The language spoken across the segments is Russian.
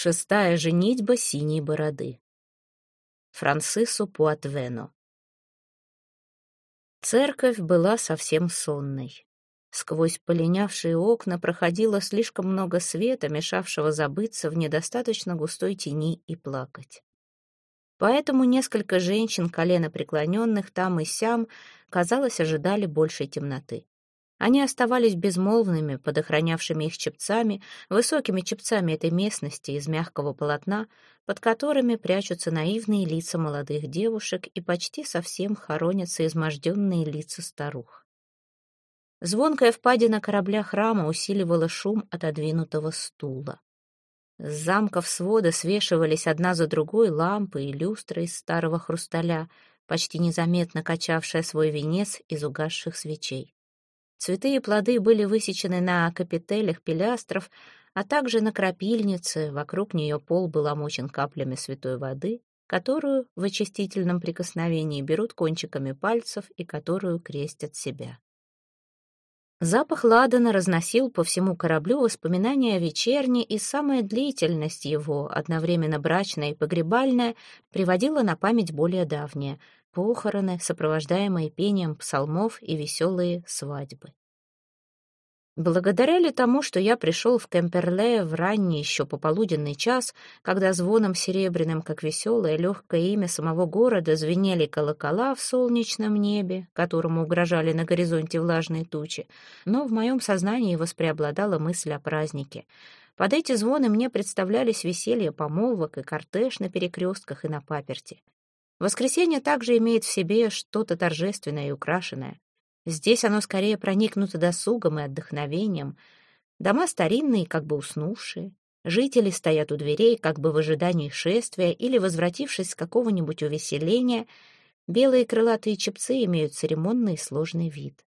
Шестая женитьба синей бороды. Франсису Пуатвено. Церковь была совсем сонной. Сквозь полинявшие окна проходило слишком много света, мешавшего забыться в недостаточно густой тени и плакать. Поэтому несколько женщин, колено преклоненных там и сям, казалось, ожидали большей темноты. Они оставались безмолвными под охранявшими их чепцами, высокими чепцами этой местности из мягкого полотна, под которыми прячутся наивные лица молодых девушек и почти совсем хоронятся изможденные лица старух. Звонкая впадина корабля храма усиливала шум отодвинутого стула. С замков свода свешивались одна за другой лампы и люстры из старого хрусталя, почти незаметно качавшая свой венец из угасших свечей. Цветы и плоды были высечены на капителях пилястров, а также на крапильнице, вокруг нее пол был омочен каплями святой воды, которую в очистительном прикосновении берут кончиками пальцев и которую крестят себя. Запах ладана разносил по всему кораблю воспоминания о вечерне, и самая длительность его, одновременно брачная и погребальная, приводила на память более давние — похороны, сопровождаемые пением псалмов и веселые свадьбы. Благодаря ли тому, что я пришел в Кемперле в ранний еще пополуденный час, когда звоном серебряным, как веселое, легкое имя самого города, звенели колокола в солнечном небе, которому угрожали на горизонте влажные тучи, но в моем сознании воспреобладала мысль о празднике. Под эти звоны мне представлялись веселье помолвок и кортеж на перекрестках и на паперти. Воскресенье также имеет в себе что-то торжественное и украшенное. Здесь оно скорее проникнуто досугом и отдохновением. Дома старинные, как бы уснувшие. Жители стоят у дверей, как бы в ожидании шествия или возвратившись с какого-нибудь увеселения. Белые крылатые чепцы имеют церемонный и сложный вид.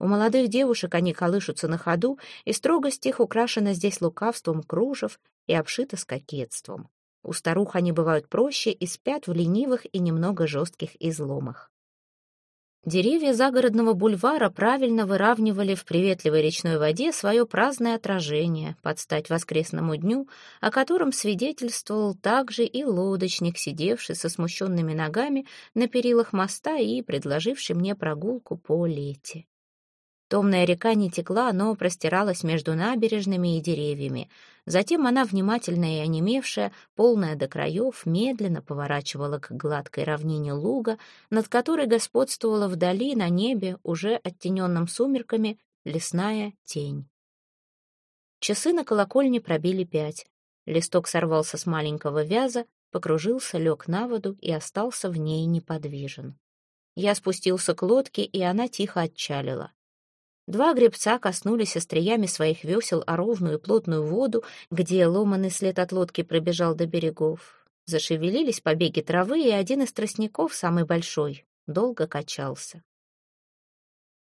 У молодых девушек они колышутся на ходу, и строгость их украшена здесь лукавством кружев и обшита с кокетством. У старух они бывают проще и спят в ленивых и немного жестких изломах. Деревья загородного бульвара правильно выравнивали в приветливой речной воде свое праздное отражение под стать воскресному дню, о котором свидетельствовал также и лодочник, сидевший со смущенными ногами на перилах моста и предложивший мне прогулку по лете. Томная река не текла, но простиралась между набережными и деревьями. Затем она, внимательная и онемевшая, полная до краев, медленно поворачивала к гладкой равнине луга, над которой господствовала вдали на небе, уже оттененном сумерками, лесная тень. Часы на колокольне пробили пять. Листок сорвался с маленького вяза, покружился, лег на воду и остался в ней неподвижен. Я спустился к лодке, и она тихо отчалила. Два гребца коснулись остриями своих весел о ровную плотную воду, где ломанный след от лодки пробежал до берегов. Зашевелились побеги травы, и один из тростников, самый большой, долго качался.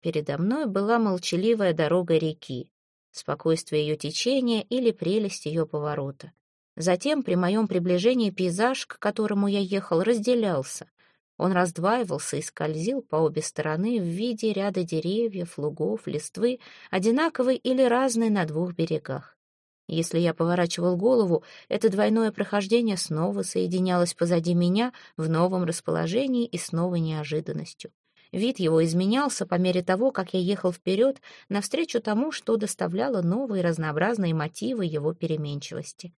Передо мной была молчаливая дорога реки, спокойствие ее течения или прелесть ее поворота. Затем при моем приближении пейзаж, к которому я ехал, разделялся. Он раздваивался и скользил по обе стороны в виде ряда деревьев, лугов, листвы, одинаковой или разной на двух берегах. Если я поворачивал голову, это двойное прохождение снова соединялось позади меня в новом расположении и с новой неожиданностью. Вид его изменялся по мере того, как я ехал вперед, навстречу тому, что доставляло новые разнообразные мотивы его переменчивости.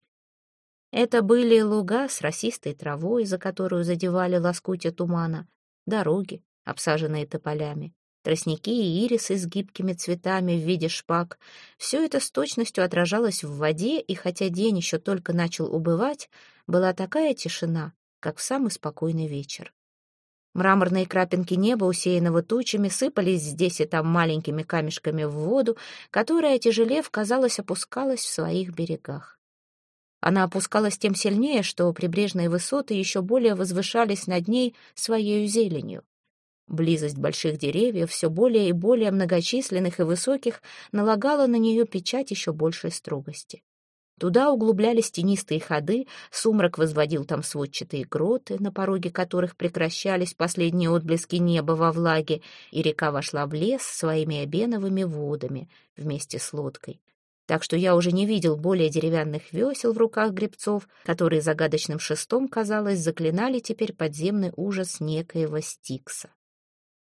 Это были луга с росистой травой, за которую задевали лоскутья тумана, дороги, обсаженные тополями, тростники и ирисы с гибкими цветами в виде шпаг. Все это с точностью отражалось в воде, и хотя день еще только начал убывать, была такая тишина, как в самый спокойный вечер. Мраморные крапинки неба, усеянного тучами, сыпались здесь и там маленькими камешками в воду, которая, тяжелев, казалось, опускалась в своих берегах. Она опускалась тем сильнее, что прибрежные высоты еще более возвышались над ней своей зеленью. Близость больших деревьев, все более и более многочисленных и высоких, налагала на нее печать еще большей строгости. Туда углублялись тенистые ходы, сумрак возводил там сводчатые гроты, на пороге которых прекращались последние отблески неба во влаге, и река вошла в лес своими обеновыми водами вместе с лодкой. Так что я уже не видел более деревянных весел в руках гребцов, которые загадочным шестом, казалось, заклинали теперь подземный ужас некоего Стикса.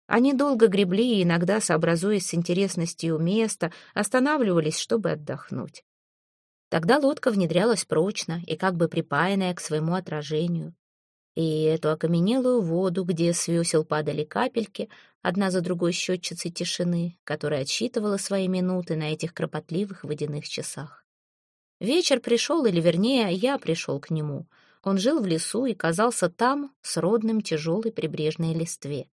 Они долго гребли и иногда, сообразуясь с интересностью места, останавливались, чтобы отдохнуть. Тогда лодка внедрялась прочно и как бы припаянная к своему отражению. И эту окаменелую воду, где с весел падали капельки, одна за другой счетчицей тишины, которая отсчитывала свои минуты на этих кропотливых водяных часах. Вечер пришел, или вернее, я пришел к нему. Он жил в лесу и казался там с родным тяжелой прибрежной листве.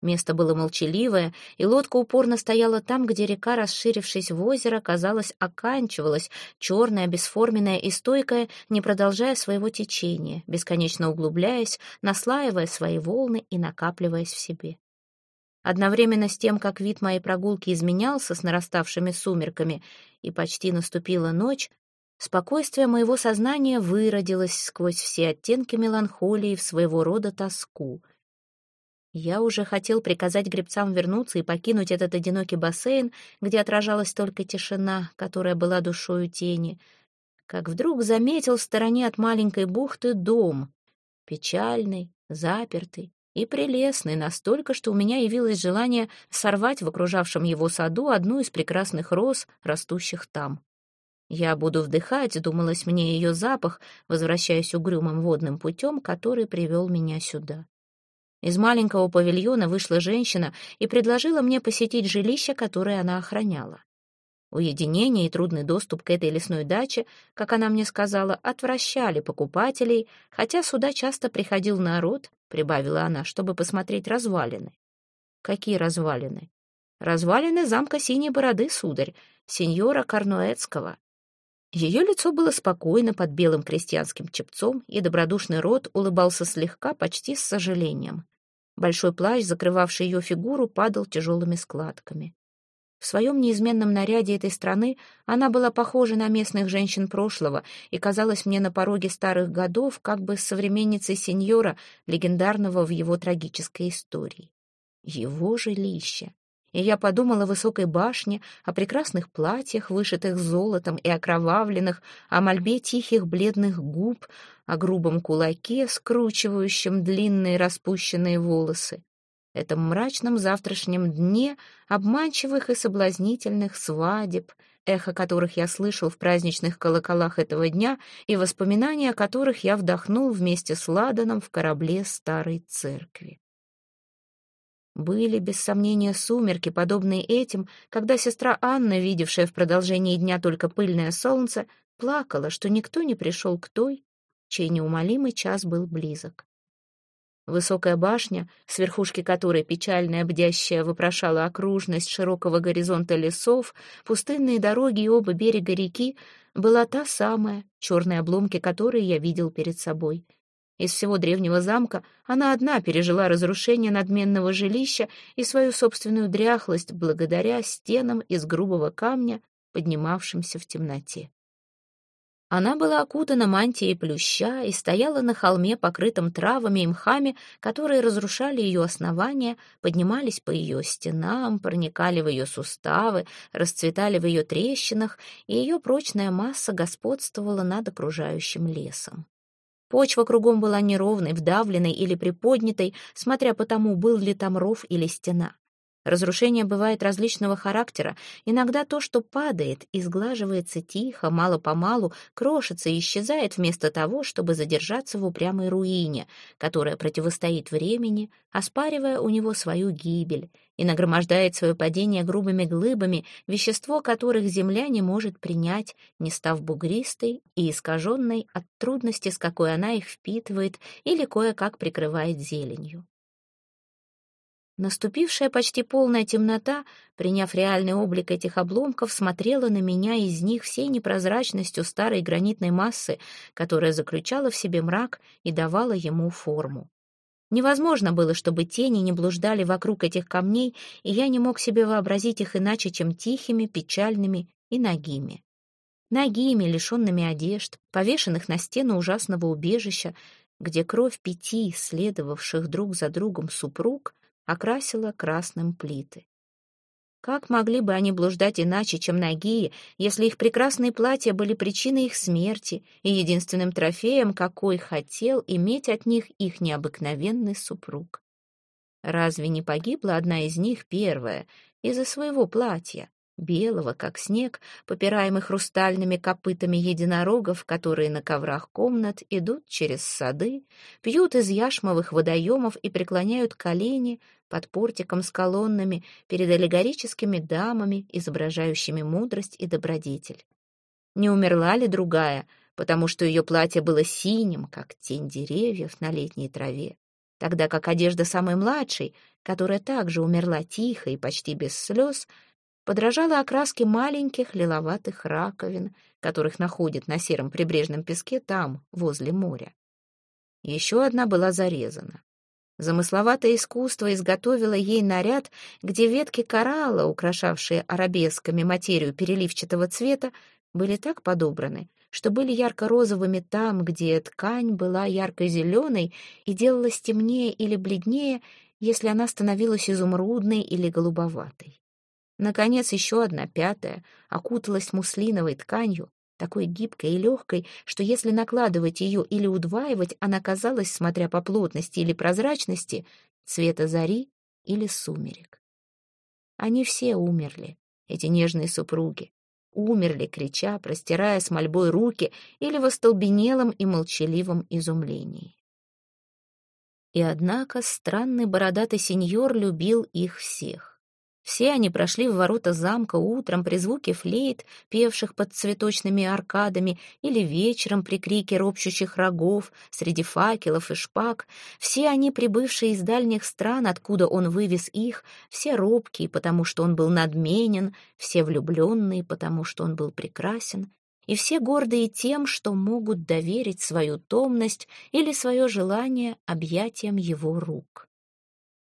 Место было молчаливое, и лодка упорно стояла там, где река, расширившись в озеро, казалось, оканчивалась, черная, бесформенная и стойкая, не продолжая своего течения, бесконечно углубляясь, наслаивая свои волны и накапливаясь в себе. Одновременно с тем, как вид моей прогулки изменялся с нараставшими сумерками, и почти наступила ночь, спокойствие моего сознания выродилось сквозь все оттенки меланхолии в своего рода тоску — я уже хотел приказать гребцам вернуться и покинуть этот одинокий бассейн, где отражалась только тишина, которая была душою тени, как вдруг заметил в стороне от маленькой бухты дом, печальный, запертый и прелестный, настолько, что у меня явилось желание сорвать в окружавшем его саду одну из прекрасных роз, растущих там. Я буду вдыхать, думалось мне ее запах, возвращаясь угрюмым водным путем, который привел меня сюда. Из маленького павильона вышла женщина и предложила мне посетить жилище, которое она охраняла. Уединение и трудный доступ к этой лесной даче, как она мне сказала, отвращали покупателей, хотя сюда часто приходил народ, прибавила она, чтобы посмотреть развалины. Какие развалины? Развалины замка Синей Бороды, сударь, сеньора Карнуэцкого. Ее лицо было спокойно под белым крестьянским чепцом, и добродушный рот улыбался слегка, почти с сожалением. Большой плащ, закрывавший ее фигуру, падал тяжелыми складками. В своем неизменном наряде этой страны она была похожа на местных женщин прошлого и казалась мне на пороге старых годов как бы современницей сеньора, легендарного в его трагической истории. Его жилище и я подумала о высокой башне, о прекрасных платьях, вышитых золотом и окровавленных, о мольбе тихих бледных губ, о грубом кулаке, скручивающем длинные распущенные волосы. Этом мрачном завтрашнем дне обманчивых и соблазнительных свадеб, эхо которых я слышал в праздничных колоколах этого дня и воспоминания о которых я вдохнул вместе с Ладаном в корабле старой церкви. Были, без сомнения, сумерки, подобные этим, когда сестра Анна, видевшая в продолжении дня только пыльное солнце, плакала, что никто не пришел к той, чей неумолимый час был близок. Высокая башня, с верхушки которой печальная бдящая вопрошала окружность широкого горизонта лесов, пустынные дороги и оба берега реки, была та самая, черные обломки которой я видел перед собой — из всего древнего замка она одна пережила разрушение надменного жилища и свою собственную дряхлость благодаря стенам из грубого камня, поднимавшимся в темноте. Она была окутана мантией плюща и стояла на холме, покрытом травами и мхами, которые разрушали ее основания, поднимались по ее стенам, проникали в ее суставы, расцветали в ее трещинах, и ее прочная масса господствовала над окружающим лесом. Почва кругом была неровной, вдавленной или приподнятой, смотря по тому, был ли там ров или стена. Разрушение бывает различного характера. Иногда то, что падает, изглаживается тихо, мало-помалу, крошится и исчезает вместо того, чтобы задержаться в упрямой руине, которая противостоит времени, оспаривая у него свою гибель, и нагромождает свое падение грубыми глыбами, вещество которых земля не может принять, не став бугристой и искаженной от трудности, с какой она их впитывает или кое-как прикрывает зеленью. Наступившая почти полная темнота, приняв реальный облик этих обломков, смотрела на меня из них всей непрозрачностью старой гранитной массы, которая заключала в себе мрак и давала ему форму. Невозможно было, чтобы тени не блуждали вокруг этих камней, и я не мог себе вообразить их иначе, чем тихими, печальными и нагими. Нагими, лишенными одежд, повешенных на стену ужасного убежища, где кровь пяти, следовавших друг за другом супруг, окрасила красным плиты. Как могли бы они блуждать иначе, чем нагие, если их прекрасные платья были причиной их смерти и единственным трофеем, какой хотел иметь от них их необыкновенный супруг? Разве не погибла одна из них первая из-за своего платья, белого, как снег, попираемый хрустальными копытами единорогов, которые на коврах комнат идут через сады, пьют из яшмовых водоемов и преклоняют колени под портиком с колоннами перед аллегорическими дамами, изображающими мудрость и добродетель. Не умерла ли другая, потому что ее платье было синим, как тень деревьев на летней траве, тогда как одежда самой младшей, которая также умерла тихо и почти без слез, подражала окраске маленьких лиловатых раковин, которых находят на сером прибрежном песке там, возле моря. Еще одна была зарезана. Замысловатое искусство изготовило ей наряд, где ветки коралла, украшавшие арабесками материю переливчатого цвета, были так подобраны, что были ярко-розовыми там, где ткань была ярко-зеленой и делалась темнее или бледнее, если она становилась изумрудной или голубоватой. Наконец, еще одна, пятая, окуталась муслиновой тканью, такой гибкой и легкой, что если накладывать ее или удваивать, она казалась, смотря по плотности или прозрачности, цвета зари или сумерек. Они все умерли, эти нежные супруги. Умерли, крича, простирая с мольбой руки или в остолбенелом и молчаливом изумлении. И однако странный бородатый сеньор любил их всех. Все они прошли в ворота замка утром при звуке флейт, певших под цветочными аркадами, или вечером при крике ропщущих рогов, среди факелов и шпаг. Все они, прибывшие из дальних стран, откуда он вывез их, все робкие, потому что он был надменен, все влюбленные, потому что он был прекрасен, и все гордые тем, что могут доверить свою томность или свое желание объятиям его рук.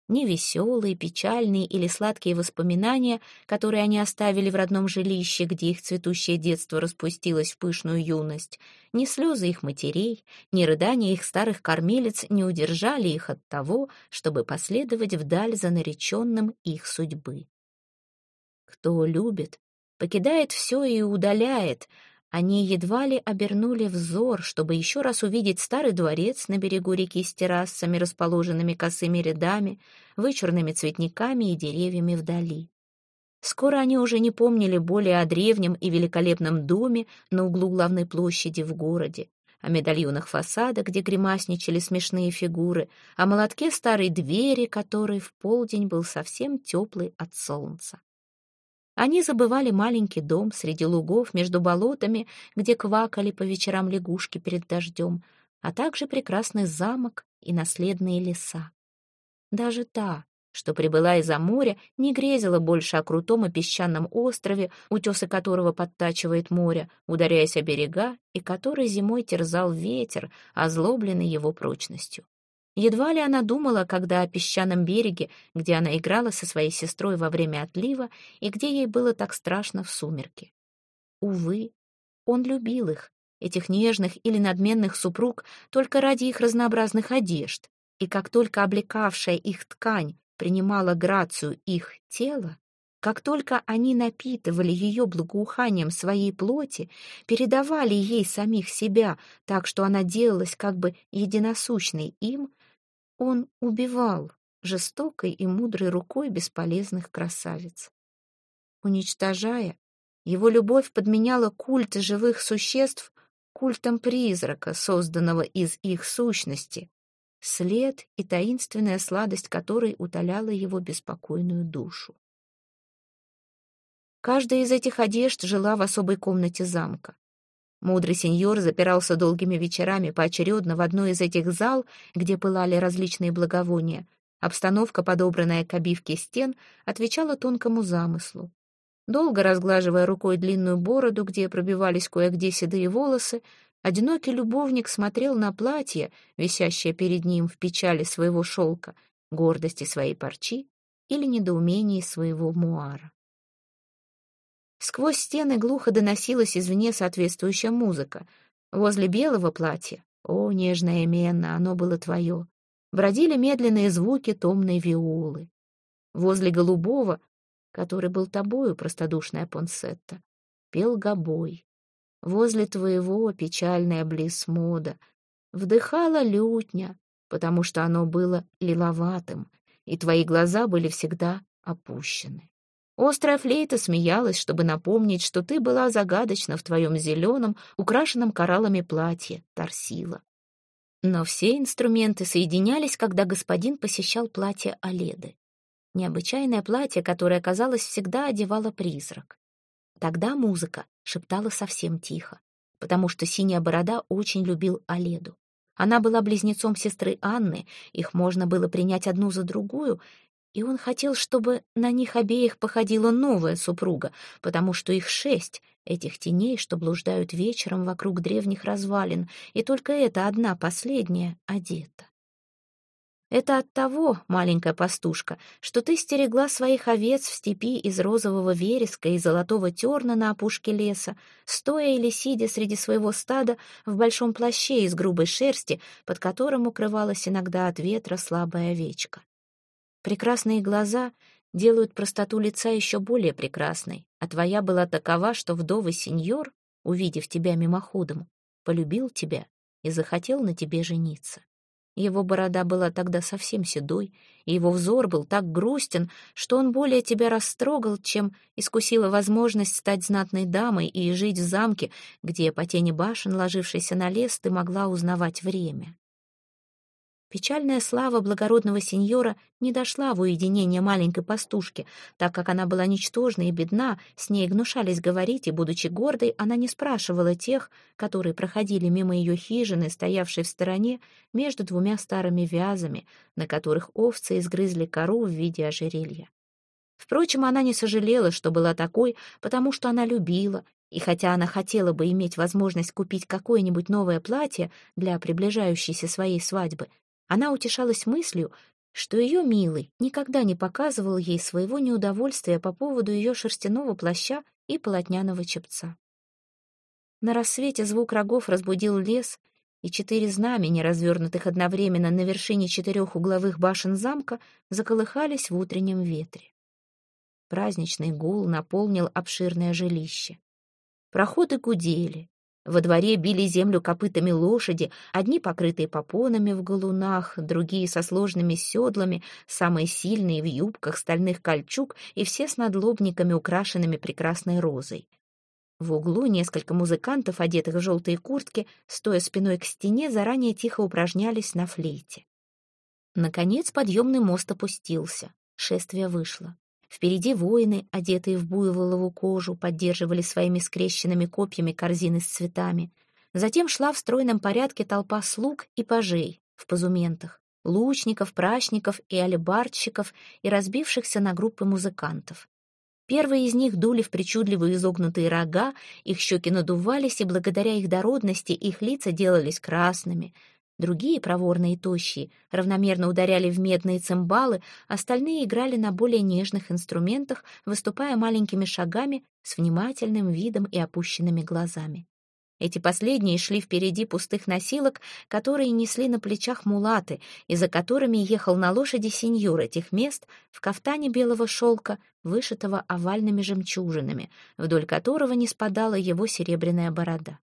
Ни веселые, печальные или сладкие воспоминания, которые они оставили в родном жилище, где их цветущее детство распустилось в пышную юность, ни слезы их матерей, ни рыдания их старых кормилец не удержали их от того, чтобы последовать вдаль за нареченным их судьбы. Кто любит, покидает все и удаляет — они едва ли обернули взор, чтобы еще раз увидеть старый дворец на берегу реки с террасами, расположенными косыми рядами, вычурными цветниками и деревьями вдали. Скоро они уже не помнили более о древнем и великолепном доме на углу главной площади в городе, о медальонах фасада, где гримасничали смешные фигуры, о молотке старой двери, который в полдень был совсем теплый от солнца. Они забывали маленький дом среди лугов между болотами, где квакали по вечерам лягушки перед дождем, а также прекрасный замок и наследные леса. Даже та, что прибыла из-за моря, не грезила больше о крутом и песчаном острове, утесы которого подтачивает море, ударяясь о берега, и который зимой терзал ветер, озлобленный его прочностью. Едва ли она думала, когда о песчаном береге, где она играла со своей сестрой во время отлива и где ей было так страшно в сумерки. Увы, он любил их, этих нежных или надменных супруг, только ради их разнообразных одежд, и как только облекавшая их ткань принимала грацию их тела, как только они напитывали ее благоуханием своей плоти, передавали ей самих себя так, что она делалась как бы единосущной им, он убивал жестокой и мудрой рукой бесполезных красавиц. Уничтожая, его любовь подменяла культ живых существ культом призрака, созданного из их сущности, след и таинственная сладость которой утоляла его беспокойную душу. Каждая из этих одежд жила в особой комнате замка. Мудрый сеньор запирался долгими вечерами поочередно в одной из этих зал, где пылали различные благовония. Обстановка, подобранная к обивке стен, отвечала тонкому замыслу. Долго разглаживая рукой длинную бороду, где пробивались кое-где седые волосы, одинокий любовник смотрел на платье, висящее перед ним в печали своего шелка, гордости своей парчи или недоумении своего муара. Сквозь стены глухо доносилась извне соответствующая музыка. Возле белого платья, о, нежная Менна, оно было твое, бродили медленные звуки томной виолы. Возле голубого, который был тобою, простодушная Понсетта, пел гобой. Возле твоего печальная близ мода вдыхала лютня, потому что оно было лиловатым, и твои глаза были всегда опущены. Острая флейта смеялась, чтобы напомнить, что ты была загадочна в твоем зеленом, украшенном кораллами платье, торсила. Но все инструменты соединялись, когда господин посещал платье Оледы. Необычайное платье, которое, казалось, всегда одевало призрак. Тогда музыка шептала совсем тихо, потому что синяя борода очень любил Оледу. Она была близнецом сестры Анны, их можно было принять одну за другую, и он хотел, чтобы на них обеих походила новая супруга, потому что их шесть, этих теней, что блуждают вечером вокруг древних развалин, и только эта одна последняя одета. Это от того, маленькая пастушка, что ты стерегла своих овец в степи из розового вереска и золотого терна на опушке леса, стоя или сидя среди своего стада в большом плаще из грубой шерсти, под которым укрывалась иногда от ветра слабая овечка. Прекрасные глаза делают простоту лица еще более прекрасной, а твоя была такова, что вдовый сеньор, увидев тебя мимоходом, полюбил тебя и захотел на тебе жениться. Его борода была тогда совсем седой, и его взор был так грустен, что он более тебя растрогал, чем искусила возможность стать знатной дамой и жить в замке, где по тени башен, ложившейся на лес, ты могла узнавать время. Печальная слава благородного сеньора не дошла в уединение маленькой пастушки, так как она была ничтожна и бедна, с ней гнушались говорить, и, будучи гордой, она не спрашивала тех, которые проходили мимо ее хижины, стоявшей в стороне, между двумя старыми вязами, на которых овцы изгрызли кору в виде ожерелья. Впрочем, она не сожалела, что была такой, потому что она любила, и хотя она хотела бы иметь возможность купить какое-нибудь новое платье для приближающейся своей свадьбы, она утешалась мыслью, что ее милый никогда не показывал ей своего неудовольствия по поводу ее шерстяного плаща и полотняного чепца. На рассвете звук рогов разбудил лес, и четыре знамени, развернутых одновременно на вершине четырех угловых башен замка, заколыхались в утреннем ветре. Праздничный гул наполнил обширное жилище. Проходы гудели, во дворе били землю копытами лошади, одни покрытые попонами в галунах, другие со сложными седлами, самые сильные в юбках стальных кольчуг и все с надлобниками, украшенными прекрасной розой. В углу несколько музыкантов, одетых в желтые куртки, стоя спиной к стене, заранее тихо упражнялись на флейте. Наконец подъемный мост опустился, шествие вышло. Впереди воины, одетые в буйволову кожу, поддерживали своими скрещенными копьями корзины с цветами. Затем шла в стройном порядке толпа слуг и пажей в позументах, лучников, прачников и алебардщиков и разбившихся на группы музыкантов. Первые из них дули в причудливые изогнутые рога, их щеки надувались, и благодаря их дородности их лица делались красными — Другие, проворные и тощие, равномерно ударяли в медные цимбалы, остальные играли на более нежных инструментах, выступая маленькими шагами с внимательным видом и опущенными глазами. Эти последние шли впереди пустых носилок, которые несли на плечах мулаты, и за которыми ехал на лошади сеньор этих мест в кафтане белого шелка, вышитого овальными жемчужинами, вдоль которого не спадала его серебряная борода.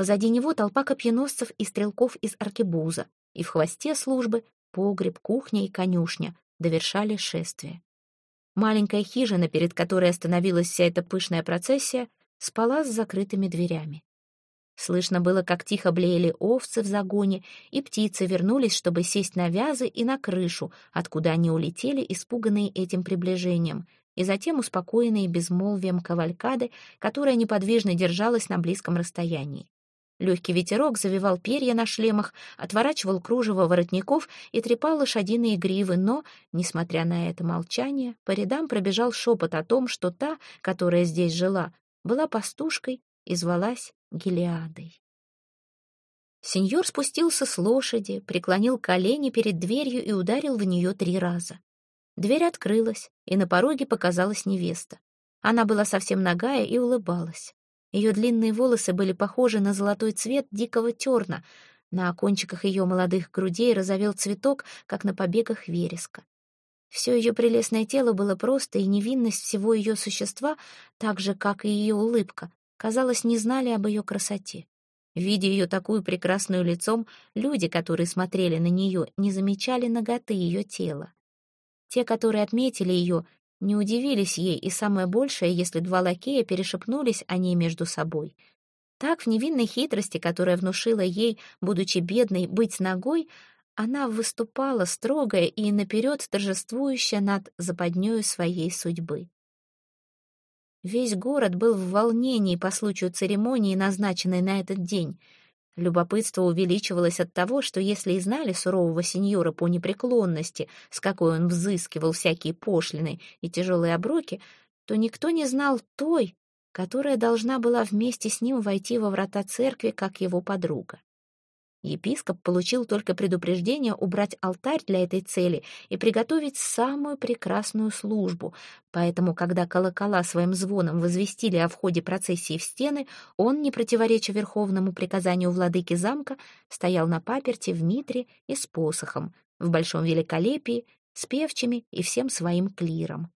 Позади него толпа копьеносцев и стрелков из аркебуза, и в хвосте службы погреб, кухня и конюшня довершали шествие. Маленькая хижина, перед которой остановилась вся эта пышная процессия, спала с закрытыми дверями. Слышно было, как тихо блеяли овцы в загоне, и птицы вернулись, чтобы сесть на вязы и на крышу, откуда они улетели, испуганные этим приближением, и затем успокоенные безмолвием кавалькады, которая неподвижно держалась на близком расстоянии. Легкий ветерок завивал перья на шлемах, отворачивал кружево воротников и трепал лошадиные гривы, но, несмотря на это молчание, по рядам пробежал шепот о том, что та, которая здесь жила, была пастушкой и звалась Гелиадой. Сеньор спустился с лошади, преклонил колени перед дверью и ударил в нее три раза. Дверь открылась, и на пороге показалась невеста. Она была совсем нагая и улыбалась. Ее длинные волосы были похожи на золотой цвет дикого терна. На кончиках ее молодых грудей разовел цветок, как на побегах вереска. Все ее прелестное тело было просто, и невинность всего ее существа, так же, как и ее улыбка, казалось, не знали об ее красоте. Видя ее такую прекрасную лицом, люди, которые смотрели на нее, не замечали ноготы ее тела. Те, которые отметили ее, не удивились ей, и самое большее, если два лакея перешепнулись о ней между собой. Так, в невинной хитрости, которая внушила ей, будучи бедной, быть ногой, она выступала строгая и наперед торжествующая над западнёю своей судьбы. Весь город был в волнении по случаю церемонии, назначенной на этот день. Любопытство увеличивалось от того, что если и знали сурового сеньора по непреклонности, с какой он взыскивал всякие пошлины и тяжелые оброки, то никто не знал той, которая должна была вместе с ним войти во врата церкви, как его подруга. Епископ получил только предупреждение убрать алтарь для этой цели и приготовить самую прекрасную службу, поэтому, когда колокола своим звоном возвестили о входе процессии в стены, он, не противореча верховному приказанию владыки замка, стоял на паперти в митре и с посохом, в большом великолепии, с певчими и всем своим клиром.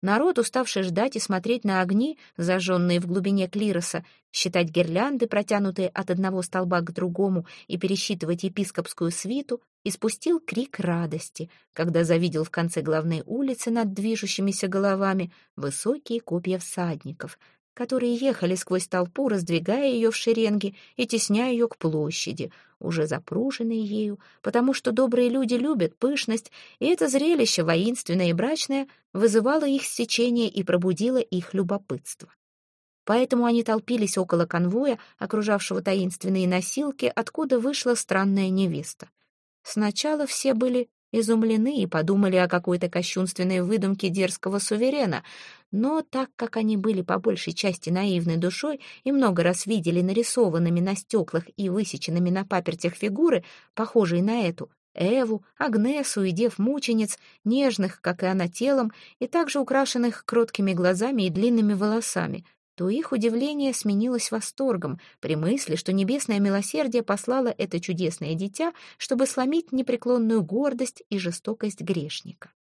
Народ, уставший ждать и смотреть на огни, зажженные в глубине клироса, считать гирлянды, протянутые от одного столба к другому, и пересчитывать епископскую свиту, испустил крик радости, когда завидел в конце главной улицы над движущимися головами высокие копья всадников, которые ехали сквозь толпу, раздвигая ее в шеренги и тесняя ее к площади, уже запруженной ею, потому что добрые люди любят пышность, и это зрелище, воинственное и брачное, вызывало их сечение и пробудило их любопытство. Поэтому они толпились около конвоя, окружавшего таинственные носилки, откуда вышла странная невеста. Сначала все были изумлены и подумали о какой-то кощунственной выдумке дерзкого суверена, но так как они были по большей части наивной душой и много раз видели нарисованными на стеклах и высеченными на папертях фигуры, похожие на эту, Эву, Агнесу и дев-мучениц, нежных, как и она, телом, и также украшенных кроткими глазами и длинными волосами — то их удивление сменилось восторгом при мысли, что небесное милосердие послало это чудесное дитя, чтобы сломить непреклонную гордость и жестокость грешника.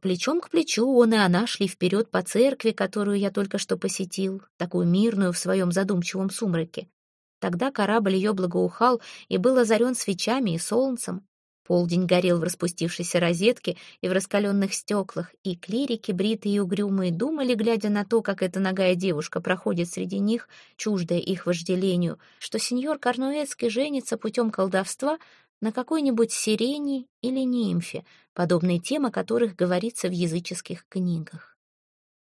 Плечом к плечу он и она шли вперед по церкви, которую я только что посетил, такую мирную в своем задумчивом сумраке. Тогда корабль ее благоухал и был озарен свечами и солнцем. Полдень горел в распустившейся розетке и в раскаленных стеклах, и клирики, бритые и угрюмые, думали, глядя на то, как эта ногая девушка проходит среди них, чуждая их вожделению, что сеньор Корнуэцкий женится путем колдовства на какой-нибудь сирене или нимфе, подобной тем, о которых говорится в языческих книгах.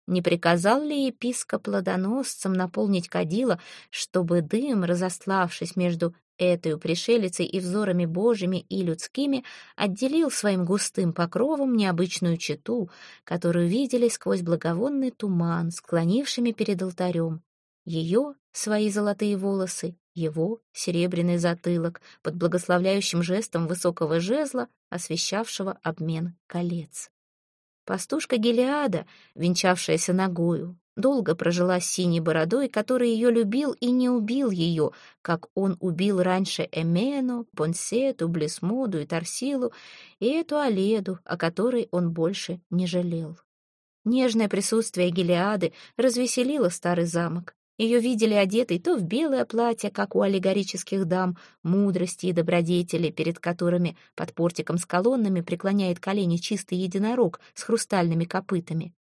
Не приказал ли епископ плодоносцам наполнить кадила, чтобы дым, разославшись между этой пришелицей и взорами божьими и людскими отделил своим густым покровом необычную чету, которую видели сквозь благовонный туман, склонившими перед алтарем. Ее — свои золотые волосы, его — серебряный затылок под благословляющим жестом высокого жезла, освещавшего обмен колец. Пастушка Гелиада, венчавшаяся ногою, долго прожила с синей бородой, который ее любил и не убил ее, как он убил раньше Эмену, Понсету, Блесмоду и Тарсилу, и эту Оледу, о которой он больше не жалел. Нежное присутствие Гелиады развеселило старый замок. Ее видели одетой то в белое платье, как у аллегорических дам, мудрости и добродетели, перед которыми под портиком с колоннами преклоняет колени чистый единорог с хрустальными копытами,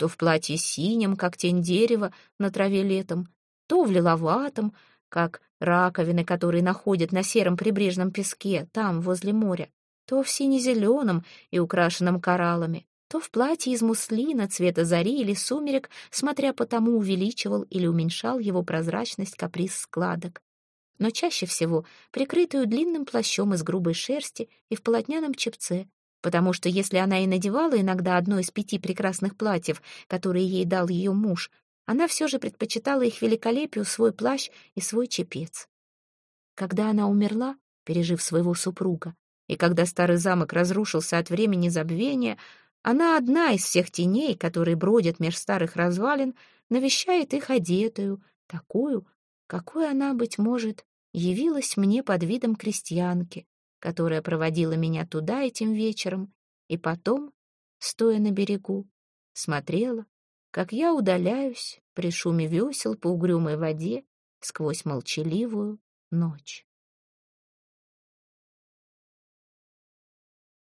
то в платье синем, как тень дерева на траве летом, то в лиловатом, как раковины, которые находят на сером прибрежном песке, там, возле моря, то в сине-зеленом и украшенном кораллами, то в платье из муслина цвета зари или сумерек, смотря по тому, увеличивал или уменьшал его прозрачность каприз складок. Но чаще всего прикрытую длинным плащом из грубой шерсти и в полотняном чепце, потому что если она и надевала иногда одно из пяти прекрасных платьев, которые ей дал ее муж, она все же предпочитала их великолепию свой плащ и свой чепец. Когда она умерла, пережив своего супруга, и когда старый замок разрушился от времени забвения, она одна из всех теней, которые бродят меж старых развалин, навещает их одетую, такую, какой она, быть может, явилась мне под видом крестьянки, которая проводила меня туда этим вечером и потом стоя на берегу, смотрела, как я удаляюсь при шуме весел по угрюмой воде сквозь молчаливую ночь.